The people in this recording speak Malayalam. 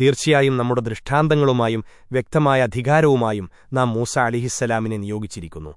തീർച്ചയായും നമ്മുടെ ദൃഷ്ടാന്തങ്ങളുമായും വ്യക്തമായ അധികാരവുമായും നാം മൂസ അലിഹിസ്സലാമിനെ നിയോഗിച്ചിരിക്കുന്നു.